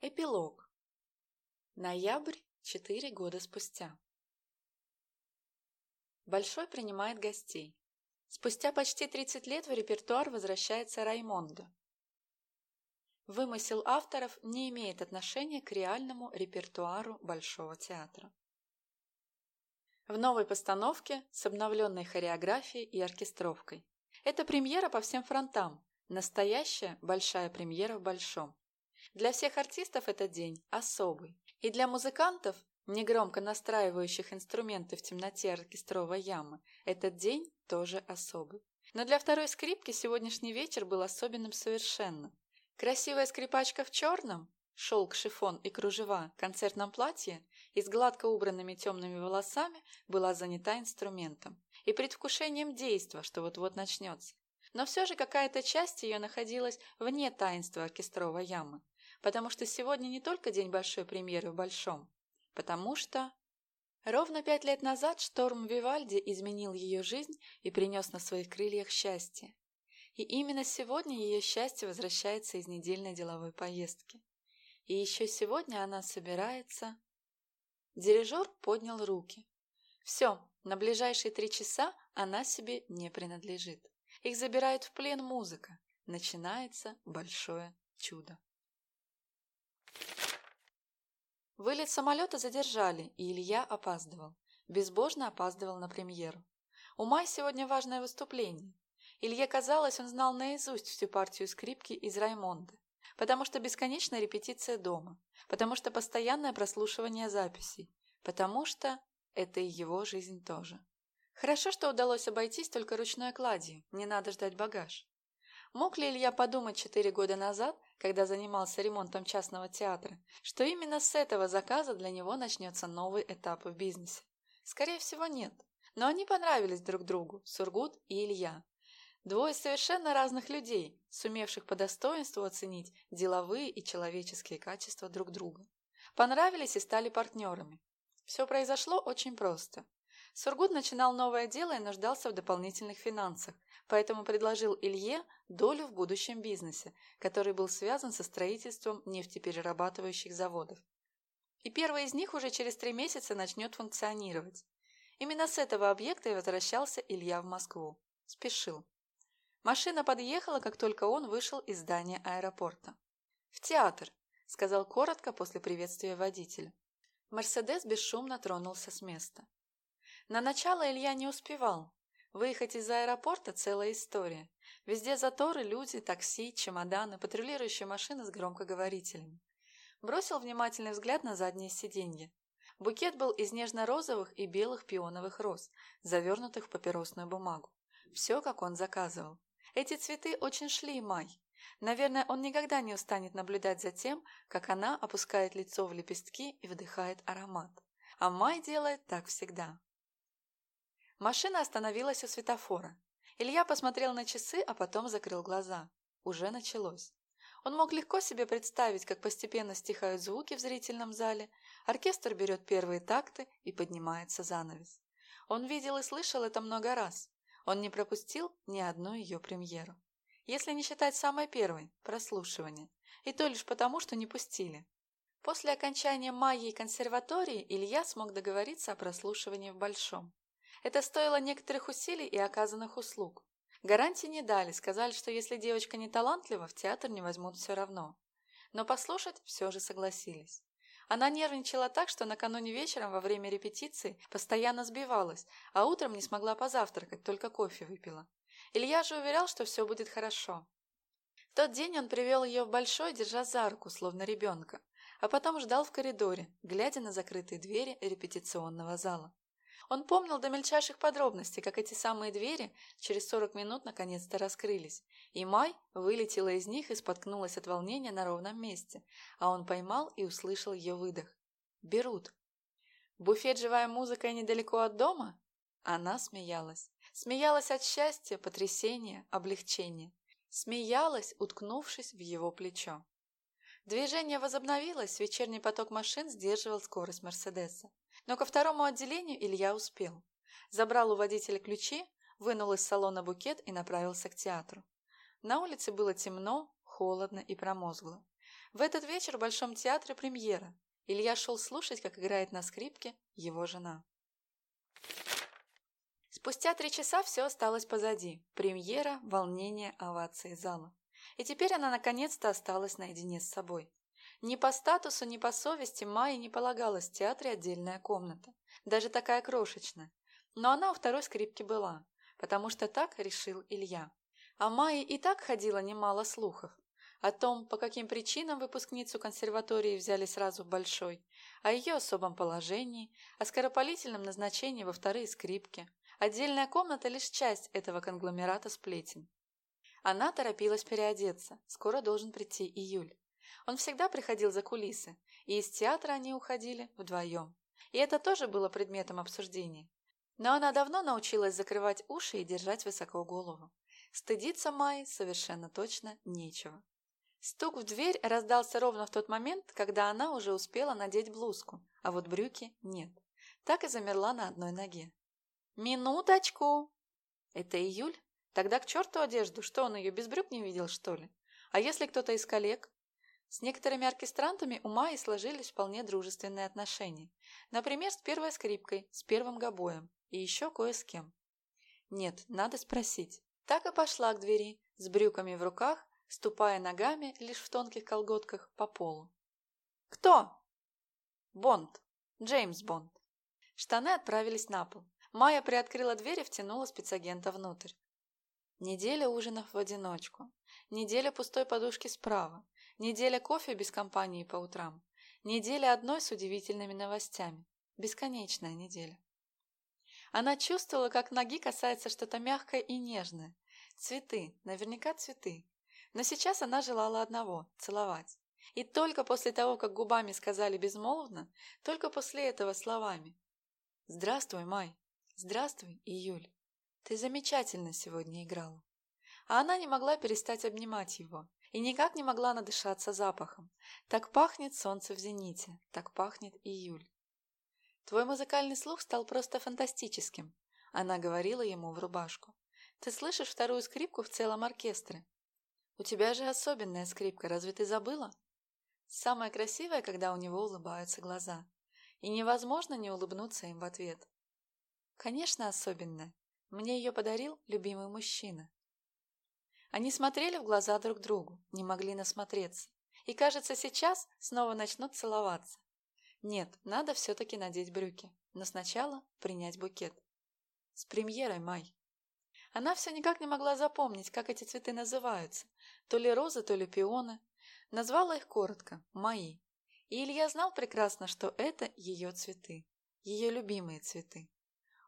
Эпилог. Ноябрь, четыре года спустя. Большой принимает гостей. Спустя почти 30 лет в репертуар возвращается Раймондо. Вымысел авторов не имеет отношения к реальному репертуару Большого театра. В новой постановке с обновленной хореографией и оркестровкой. Это премьера по всем фронтам, настоящая большая премьера в Большом. Для всех артистов этот день особый. И для музыкантов, негромко настраивающих инструменты в темноте оркестровой ямы, этот день тоже особый. Но для второй скрипки сегодняшний вечер был особенным совершенно. Красивая скрипачка в черном, шелк, шифон и кружева, концертном платье и с гладко убранными темными волосами была занята инструментом и предвкушением действа, что вот-вот начнется. Но все же какая-то часть ее находилась вне таинства оркестровой ямы, потому что сегодня не только день большой премьеры в Большом, потому что... Ровно пять лет назад шторм Вивальди изменил ее жизнь и принес на своих крыльях счастье. И именно сегодня ее счастье возвращается из недельной деловой поездки. И еще сегодня она собирается... Дирижер поднял руки. Все, на ближайшие три часа она себе не принадлежит. Их забирает в плен музыка. Начинается большое чудо. Вылет самолета задержали, и Илья опаздывал. Безбожно опаздывал на премьеру. У Май сегодня важное выступление. Илье казалось, он знал наизусть всю партию скрипки из Раймонда, потому что бесконечная репетиция дома, потому что постоянное прослушивание записей, потому что это и его жизнь тоже. Хорошо, что удалось обойтись только ручной кладью, не надо ждать багаж. Мог ли Илья подумать четыре года назад, когда занимался ремонтом частного театра, что именно с этого заказа для него начнется новый этап в бизнесе? Скорее всего, нет. Но они понравились друг другу, Сургут и Илья. Двое совершенно разных людей, сумевших по достоинству оценить деловые и человеческие качества друг друга. Понравились и стали партнерами. Все произошло очень просто. Сургут начинал новое дело и нуждался в дополнительных финансах, поэтому предложил Илье долю в будущем бизнесе, который был связан со строительством нефтеперерабатывающих заводов. И первый из них уже через три месяца начнет функционировать. Именно с этого объекта и возвращался Илья в Москву. Спешил. Машина подъехала, как только он вышел из здания аэропорта. «В театр», — сказал коротко после приветствия водителя. Мерседес бесшумно тронулся с места. На начало Илья не успевал. Выехать из аэропорта – целая история. Везде заторы, люди, такси, чемоданы, патрулирующие машины с громкоговорителями. Бросил внимательный взгляд на заднее сиденье. Букет был из нежно-розовых и белых пионовых роз, завернутых в папиросную бумагу. Все, как он заказывал. Эти цветы очень шли Май. Наверное, он никогда не устанет наблюдать за тем, как она опускает лицо в лепестки и вдыхает аромат. А Май делает так всегда. Машина остановилась у светофора. Илья посмотрел на часы, а потом закрыл глаза. Уже началось. Он мог легко себе представить, как постепенно стихают звуки в зрительном зале, оркестр берет первые такты и поднимается занавес. Он видел и слышал это много раз. Он не пропустил ни одну ее премьеру. Если не считать самой первой – прослушивание. И то лишь потому, что не пустили. После окончания магии консерватории Илья смог договориться о прослушивании в Большом. Это стоило некоторых усилий и оказанных услуг. Гарантии не дали, сказали, что если девочка не талантлива, в театр не возьмут все равно. Но послушать все же согласились. Она нервничала так, что накануне вечером во время репетиции постоянно сбивалась, а утром не смогла позавтракать, только кофе выпила. Илья же уверял, что все будет хорошо. В тот день он привел ее в большой, держа за руку, словно ребенка, а потом ждал в коридоре, глядя на закрытые двери репетиционного зала. Он помнил до мельчайших подробностей, как эти самые двери через 40 минут наконец-то раскрылись, и Май вылетела из них и споткнулась от волнения на ровном месте, а он поймал и услышал ее выдох. «Берут». «Буфет «Живая музыка» недалеко от дома?» Она смеялась. Смеялась от счастья, потрясения, облегчения. Смеялась, уткнувшись в его плечо. Движение возобновилось, вечерний поток машин сдерживал скорость Мерседеса. Но ко второму отделению Илья успел. Забрал у водителя ключи, вынул из салона букет и направился к театру. На улице было темно, холодно и промозгло. В этот вечер в Большом театре премьера. Илья шел слушать, как играет на скрипке его жена. Спустя три часа все осталось позади. Премьера, волнение, овации зала. И теперь она наконец-то осталась наедине с собой. Ни по статусу, ни по совести Майе не полагалась в театре отдельная комната. Даже такая крошечная. Но она у второй скрипки была, потому что так решил Илья. А Майе и так ходило немало слухов. О том, по каким причинам выпускницу консерватории взяли сразу в Большой, о ее особом положении, о скоропалительном назначении во вторые скрипки. Отдельная комната – лишь часть этого конгломерата сплетен. Она торопилась переодеться, скоро должен прийти июль. Он всегда приходил за кулисы, и из театра они уходили вдвоем. И это тоже было предметом обсуждения. Но она давно научилась закрывать уши и держать высоко голову. Стыдиться Майи совершенно точно нечего. Стук в дверь раздался ровно в тот момент, когда она уже успела надеть блузку, а вот брюки нет. Так и замерла на одной ноге. «Минуточку!» «Это июль? Тогда к черту одежду, что он ее без брюк не видел, что ли? А если кто-то из коллег?» С некоторыми оркестрантами у Майи сложились вполне дружественные отношения. Например, с первой скрипкой, с первым гобоем и еще кое с кем. Нет, надо спросить. Так и пошла к двери, с брюками в руках ступая ногами лишь в тонких колготках по полу. «Кто?» «Бонд. Джеймс Бонд». Штаны отправились на пол. Майя приоткрыла дверь и втянула спецагента внутрь. Неделя ужинов в одиночку. Неделя пустой подушки справа. Неделя кофе без компании по утрам. Неделя одной с удивительными новостями. Бесконечная неделя. Она чувствовала, как ноги касается что-то мягкое и нежное. Цветы, наверняка цветы. Но сейчас она желала одного – целовать. И только после того, как губами сказали безмолвно, только после этого словами. «Здравствуй, Май! Здравствуй, Июль! Ты замечательно сегодня играла!» А она не могла перестать обнимать его и никак не могла надышаться запахом. Так пахнет солнце в зените, так пахнет июль. Твой музыкальный слух стал просто фантастическим, она говорила ему в рубашку. Ты слышишь вторую скрипку в целом оркестре. «У тебя же особенная скрипка, разве ты забыла?» Самое красивое, когда у него улыбаются глаза. И невозможно не улыбнуться им в ответ. Конечно, особенная. Мне ее подарил любимый мужчина. Они смотрели в глаза друг другу, не могли насмотреться. И, кажется, сейчас снова начнут целоваться. Нет, надо все-таки надеть брюки. Но сначала принять букет. С премьерой, Май. Она все никак не могла запомнить, как эти цветы называются. То ли розы, то ли пионы. Назвала их коротко – «мои». И Илья знал прекрасно, что это ее цветы. Ее любимые цветы.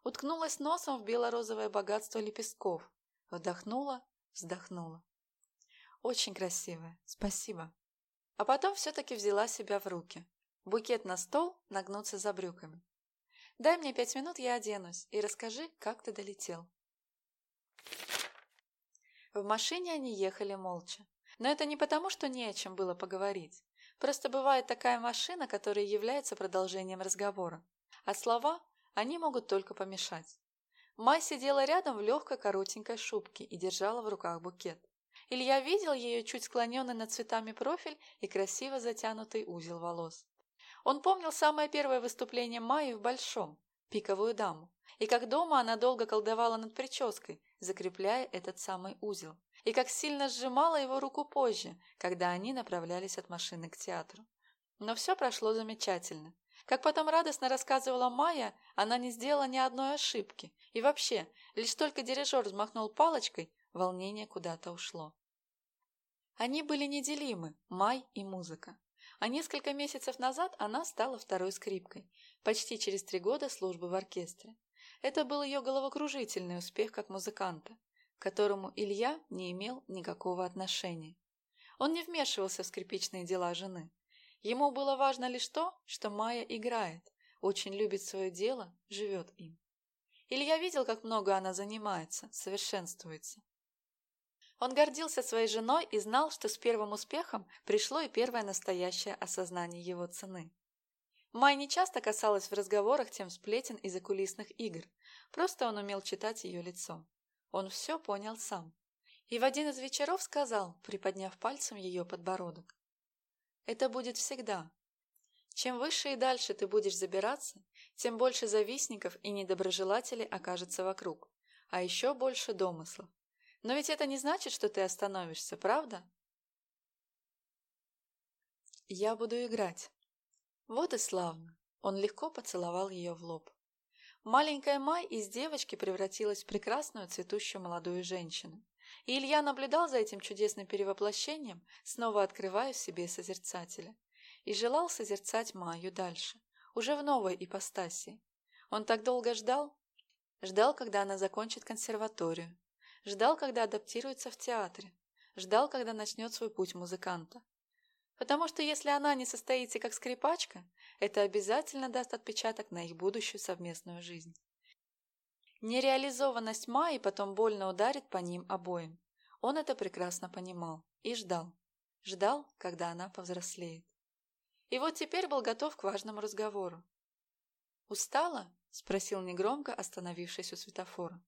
Уткнулась носом в бело-розовое богатство лепестков. Вдохнула, вздохнула. Очень красивая, спасибо. А потом все-таки взяла себя в руки. Букет на стол, нагнуться за брюками. Дай мне пять минут, я оденусь, и расскажи, как ты долетел. В машине они ехали молча. Но это не потому, что не о чем было поговорить. Просто бывает такая машина, которая является продолжением разговора. А слова, они могут только помешать. Май сидела рядом в легкой коротенькой шубке и держала в руках букет. Илья видел ее чуть склоненный над цветами профиль и красиво затянутый узел волос. Он помнил самое первое выступление Майи в Большом, пиковую даму, и как дома она долго колдовала над прической, закрепляя этот самый узел, и как сильно сжимала его руку позже, когда они направлялись от машины к театру. Но все прошло замечательно. Как потом радостно рассказывала Майя, она не сделала ни одной ошибки. И вообще, лишь только дирижер взмахнул палочкой, волнение куда-то ушло. Они были неделимы, Май и музыка. А несколько месяцев назад она стала второй скрипкой, почти через три года службы в оркестре. Это был ее головокружительный успех как музыканта, к которому Илья не имел никакого отношения. Он не вмешивался в скрипичные дела жены. Ему было важно лишь то, что Майя играет, очень любит свое дело, живет им. Илья видел, как много она занимается, совершенствуется. Он гордился своей женой и знал, что с первым успехом пришло и первое настоящее осознание его цены. Май не часто касалась в разговорах тем сплетен и закулисных игр, просто он умел читать ее лицо. Он все понял сам. И в один из вечеров сказал, приподняв пальцем ее подбородок. Это будет всегда. Чем выше и дальше ты будешь забираться, тем больше завистников и недоброжелателей окажется вокруг, а еще больше домыслов. Но ведь это не значит, что ты остановишься, правда? Я буду играть. Вот и славно. Он легко поцеловал ее в лоб. Маленькая Май из девочки превратилась в прекрасную цветущую молодую женщину. И Илья наблюдал за этим чудесным перевоплощением, снова открывая в себе созерцателя. И желал созерцать Майю дальше, уже в новой ипостаси. Он так долго ждал? Ждал, когда она закончит консерваторию. Ждал, когда адаптируется в театре. Ждал, когда начнет свой путь музыканта. Потому что если она не состоится как скрипачка, это обязательно даст отпечаток на их будущую совместную жизнь. Нереализованность Майи потом больно ударит по ним обоим. Он это прекрасно понимал и ждал. Ждал, когда она повзрослеет. И вот теперь был готов к важному разговору. «Устала?» – спросил негромко, остановившись у светофора.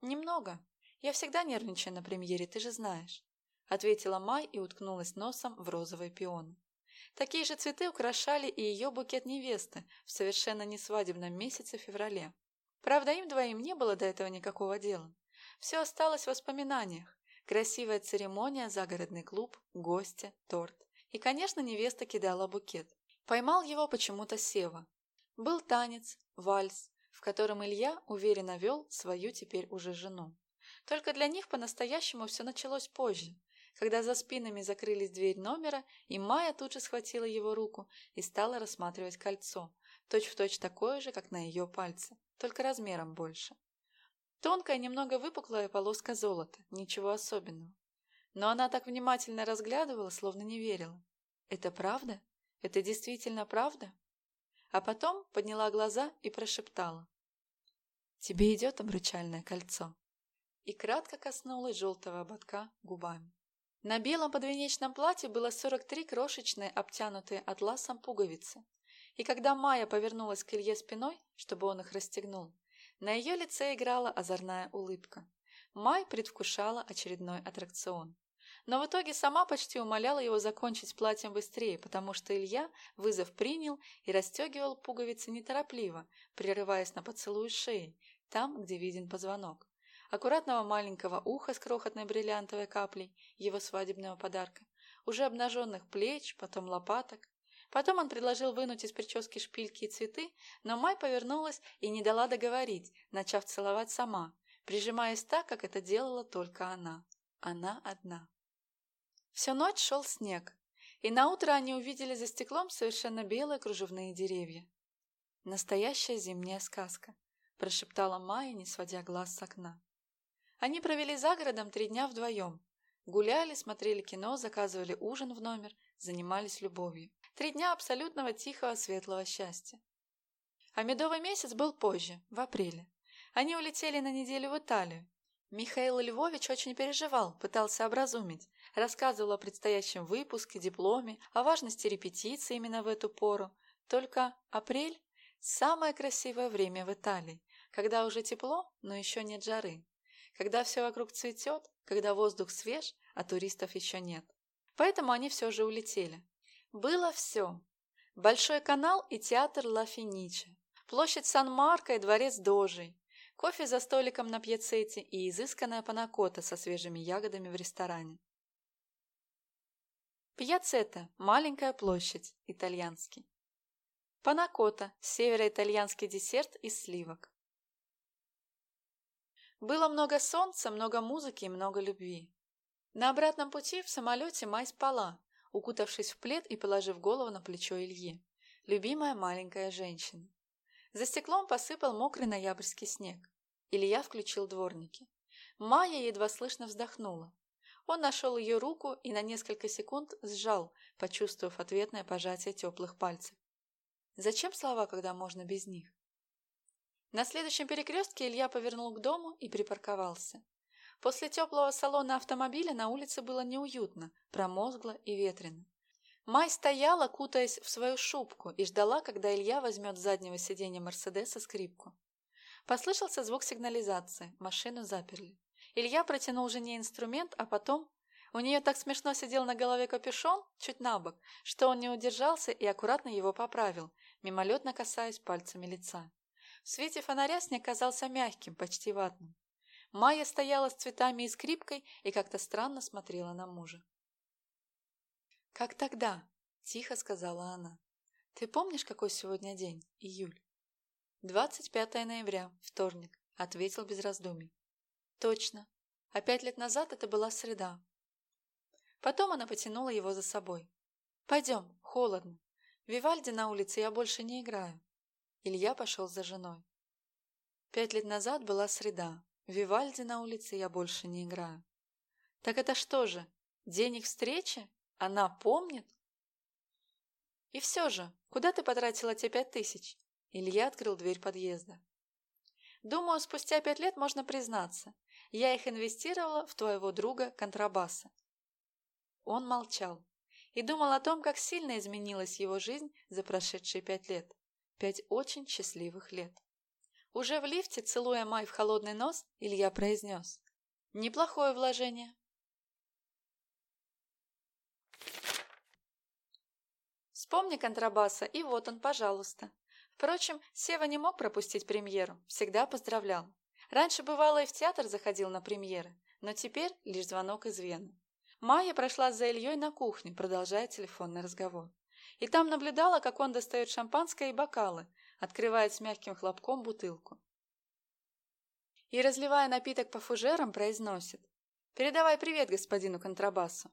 «Немного. Я всегда нервничаю на премьере, ты же знаешь», – ответила Май и уткнулась носом в розовые пионы. Такие же цветы украшали и ее букет невесты в совершенно несвадебном месяце феврале. Правда, им двоим не было до этого никакого дела. Все осталось в воспоминаниях. Красивая церемония, загородный клуб, гости, торт. И, конечно, невеста кидала букет. Поймал его почему-то Сева. Был танец, вальс, в котором Илья уверенно вел свою теперь уже жену. Только для них по-настоящему все началось позже, когда за спинами закрылись дверь номера, и Майя тут же схватила его руку и стала рассматривать кольцо, точь-в-точь точь такое же, как на ее пальце, только размером больше. Тонкая, немного выпуклая полоска золота, ничего особенного. Но она так внимательно разглядывала, словно не верила. «Это правда? Это действительно правда?» А потом подняла глаза и прошептала. «Тебе идет обручальное кольцо?» И кратко коснулась желтого ободка губами. На белом подвенечном платье было 43 крошечные, обтянутые атласом пуговицы. И когда Майя повернулась к Илье спиной, чтобы он их расстегнул, на ее лице играла озорная улыбка. Май предвкушала очередной аттракцион. Но в итоге сама почти умоляла его закончить платьем быстрее, потому что Илья вызов принял и расстегивал пуговицы неторопливо, прерываясь на поцелуй шеи, там, где виден позвонок аккуратного маленького уха с крохотной бриллиантовой каплей его свадебного подарка, уже обнаженных плеч, потом лопаток. Потом он предложил вынуть из прически шпильки и цветы, но Май повернулась и не дала договорить, начав целовать сама, прижимаясь так, как это делала только она. Она одна. Всю ночь шел снег, и наутро они увидели за стеклом совершенно белые кружевные деревья. «Настоящая зимняя сказка», – прошептала Майя, не сводя глаз с окна. Они провели за городом три дня вдвоем. Гуляли, смотрели кино, заказывали ужин в номер, занимались любовью. Три дня абсолютного тихого светлого счастья. А медовый месяц был позже, в апреле. Они улетели на неделю в Италию. Михаил Львович очень переживал, пытался образумить, рассказывал о предстоящем выпуске, дипломе, о важности репетиции именно в эту пору. Только апрель – самое красивое время в Италии, когда уже тепло, но еще нет жары когда все вокруг цветет, когда воздух свеж, а туристов еще нет. Поэтому они все же улетели. Было все. Большой канал и театр Ла Финиче, площадь Сан-Марко и дворец Дожей, кофе за столиком на пьяцете и изысканная панакота со свежими ягодами в ресторане. Пьяцета – маленькая площадь, итальянский. Панакота – североитальянский десерт из сливок. Было много солнца, много музыки и много любви. На обратном пути в самолете Май спала, укутавшись в плед и положив голову на плечо Ильи. Любимая маленькая женщина. За стеклом посыпал мокрый ноябрьский снег. Илья включил дворники. Майя едва слышно вздохнула. Он нашел ее руку и на несколько секунд сжал, почувствовав ответное пожатие теплых пальцев. Зачем слова, когда можно без них? На следующем перекрестке Илья повернул к дому и припарковался. После теплого салона автомобиля на улице было неуютно, промозгло и ветрено. Май стояла, кутаясь в свою шубку, и ждала, когда Илья возьмет с заднего сиденья Мерседеса скрипку. Послышался звук сигнализации, машину заперли. Илья протянул жене инструмент, а потом У нее так смешно сидел на голове капюшон, чуть на бок, что он не удержался и аккуратно его поправил, мимолетно касаясь пальцами лица. В свете фонаря снег казался мягким, почти ватным. Майя стояла с цветами и скрипкой и как-то странно смотрела на мужа. «Как тогда?» – тихо сказала она. «Ты помнишь, какой сегодня день? Июль?» «25 ноября, вторник», – ответил без раздумий. «Точно. А пять лет назад это была среда». Потом она потянула его за собой. «Пойдем, холодно. Вивальди на улице я больше не играю». Илья пошел за женой. Пять лет назад была среда. Вивальди на улице я больше не играю. Так это что же, день их встречи? Она помнит? И все же, куда ты потратила те пять тысяч? Илья открыл дверь подъезда. Думаю, спустя пять лет можно признаться. Я их инвестировала в твоего друга контрабаса. Он молчал и думал о том, как сильно изменилась его жизнь за прошедшие пять лет. Пять очень счастливых лет. Уже в лифте, целуя Май в холодный нос, Илья произнес. Неплохое вложение. Вспомни контрабаса, и вот он, пожалуйста. Впрочем, Сева не мог пропустить премьеру, всегда поздравлял. Раньше бывало и в театр заходил на премьеры, но теперь лишь звонок из Вены. Майя прошла за Ильей на кухню, продолжая телефонный разговор. И там наблюдала, как он достает шампанское и бокалы, открывает с мягким хлопком бутылку. И, разливая напиток по фужерам, произносит «Передавай привет господину контрабасу».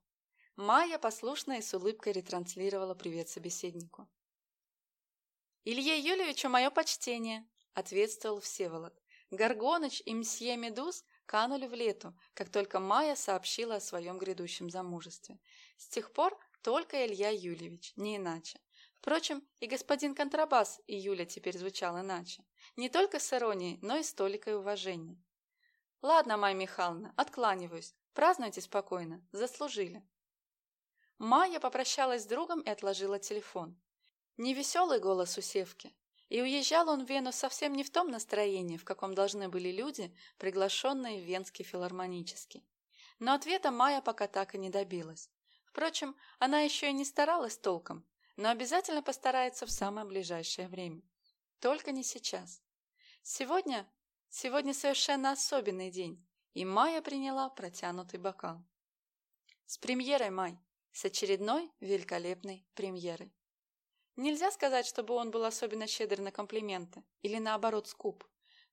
Майя послушно и с улыбкой ретранслировала привет собеседнику. «Илье Юлевичу мое почтение», — ответствовал Всеволод. Горгоныч и мсье Медуз канули в лету, как только Майя сообщила о своем грядущем замужестве. С тех пор только Илья Юлевич, не иначе. Впрочем, и господин контрабас и Юля теперь звучал иначе. Не только с иронией, но и с толикой уважения. «Ладно, Майя Михайловна, откланиваюсь. Празднуйте спокойно. Заслужили». Майя попрощалась с другом и отложила телефон. Невеселый голос у Севки. И уезжал он в Вену совсем не в том настроении, в каком должны были люди, приглашенные в Венский филармонический. Но ответа Майя пока так и не добилась. Впрочем, она еще и не старалась толком, но обязательно постарается в самое ближайшее время. Только не сейчас. Сегодня, сегодня совершенно особенный день, и Майя приняла протянутый бокал. С премьерой, Май, с очередной великолепной премьерой. Нельзя сказать, чтобы он был особенно щедр на комплименты, или наоборот скуп,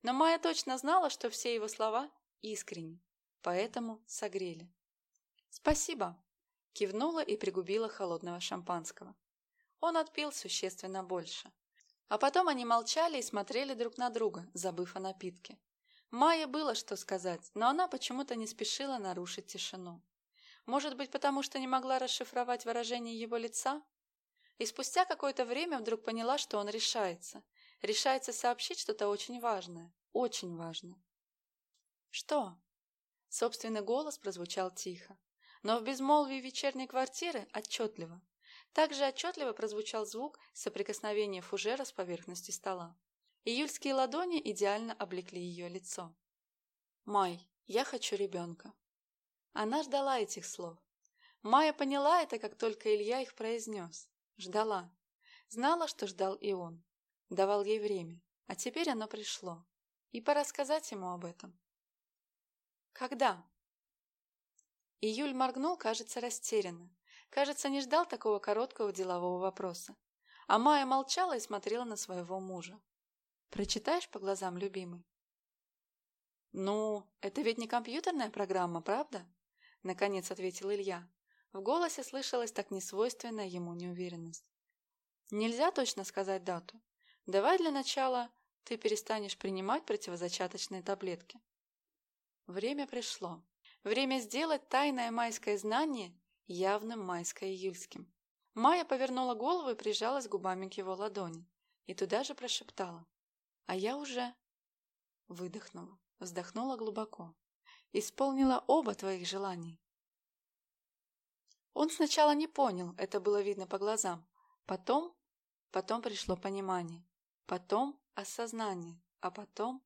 но Майя точно знала, что все его слова искренни, поэтому согрели. «Спасибо!» – кивнула и пригубила холодного шампанского. Он отпил существенно больше. А потом они молчали и смотрели друг на друга, забыв о напитке. Майе было что сказать, но она почему-то не спешила нарушить тишину. Может быть, потому что не могла расшифровать выражение его лица? И спустя какое-то время вдруг поняла, что он решается. Решается сообщить что-то очень важное. Очень важное. «Что?» Собственный голос прозвучал тихо, но в безмолвии вечерней квартиры отчетливо. Также отчетливо прозвучал звук соприкосновения фужера с поверхностью стола. Июльские ладони идеально облекли ее лицо. «Май, я хочу ребенка». Она ждала этих слов. Майя поняла это, как только Илья их произнес. Ждала. Знала, что ждал и он. Давал ей время. А теперь оно пришло. И пора сказать ему об этом. «Когда?» Июль моргнул, кажется, растерянно. Кажется, не ждал такого короткого делового вопроса. А Майя молчала и смотрела на своего мужа. «Прочитаешь по глазам, любимый?» «Ну, это ведь не компьютерная программа, правда?» Наконец ответил Илья. В голосе слышалась так несвойственная ему неуверенность. «Нельзя точно сказать дату. Давай для начала ты перестанешь принимать противозачаточные таблетки». Время пришло. Время сделать тайное майское знание явным майско-июльским. Майя повернула голову и прижалась губами к его ладони. И туда же прошептала. «А я уже...» Выдохнула, вздохнула глубоко. «Исполнила оба твоих желаний». Он сначала не понял, это было видно по глазам. Потом... Потом пришло понимание. Потом осознание. А потом...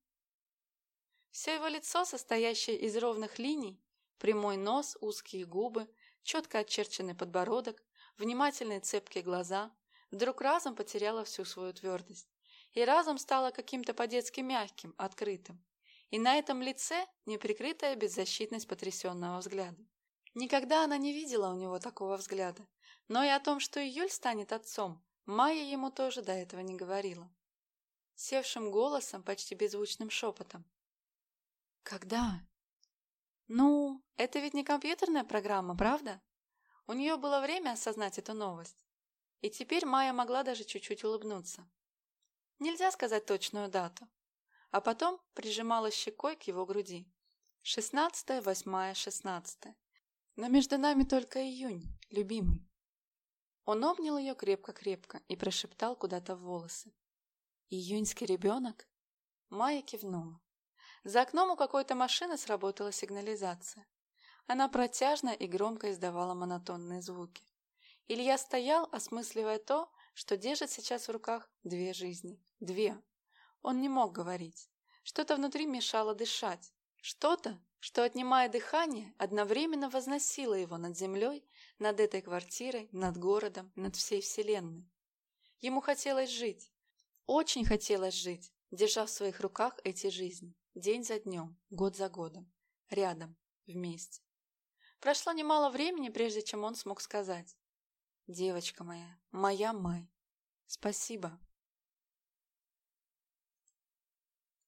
Все его лицо, состоящее из ровных линий, Прямой нос, узкие губы, четко очерченный подбородок, внимательные цепкие глаза, вдруг разом потеряла всю свою твердость и разом стала каким-то по-детски мягким, открытым. И на этом лице неприкрытая беззащитность потрясенного взгляда. Никогда она не видела у него такого взгляда, но и о том, что Июль станет отцом, Майя ему тоже до этого не говорила. Севшим голосом, почти беззвучным шепотом. «Когда?» «Ну, это ведь не компьютерная программа, правда?» У нее было время осознать эту новость. И теперь Майя могла даже чуть-чуть улыбнуться. Нельзя сказать точную дату. А потом прижимала щекой к его груди. Шестнадцатое, восьмая, шестнадцатое. Но между нами только июнь, любимый. Он обнял ее крепко-крепко и прошептал куда-то в волосы. «Июньский ребенок?» Майя кивнула. За окном у какой-то машины сработала сигнализация. Она протяжно и громко издавала монотонные звуки. Илья стоял, осмысливая то, что держит сейчас в руках две жизни. Две. Он не мог говорить. Что-то внутри мешало дышать. Что-то, что, отнимая дыхание, одновременно возносило его над землей, над этой квартирой, над городом, над всей вселенной. Ему хотелось жить. Очень хотелось жить, держа в своих руках эти жизни. День за днем, год за годом. Рядом, вместе. Прошло немало времени, прежде чем он смог сказать. «Девочка моя, моя Май, спасибо».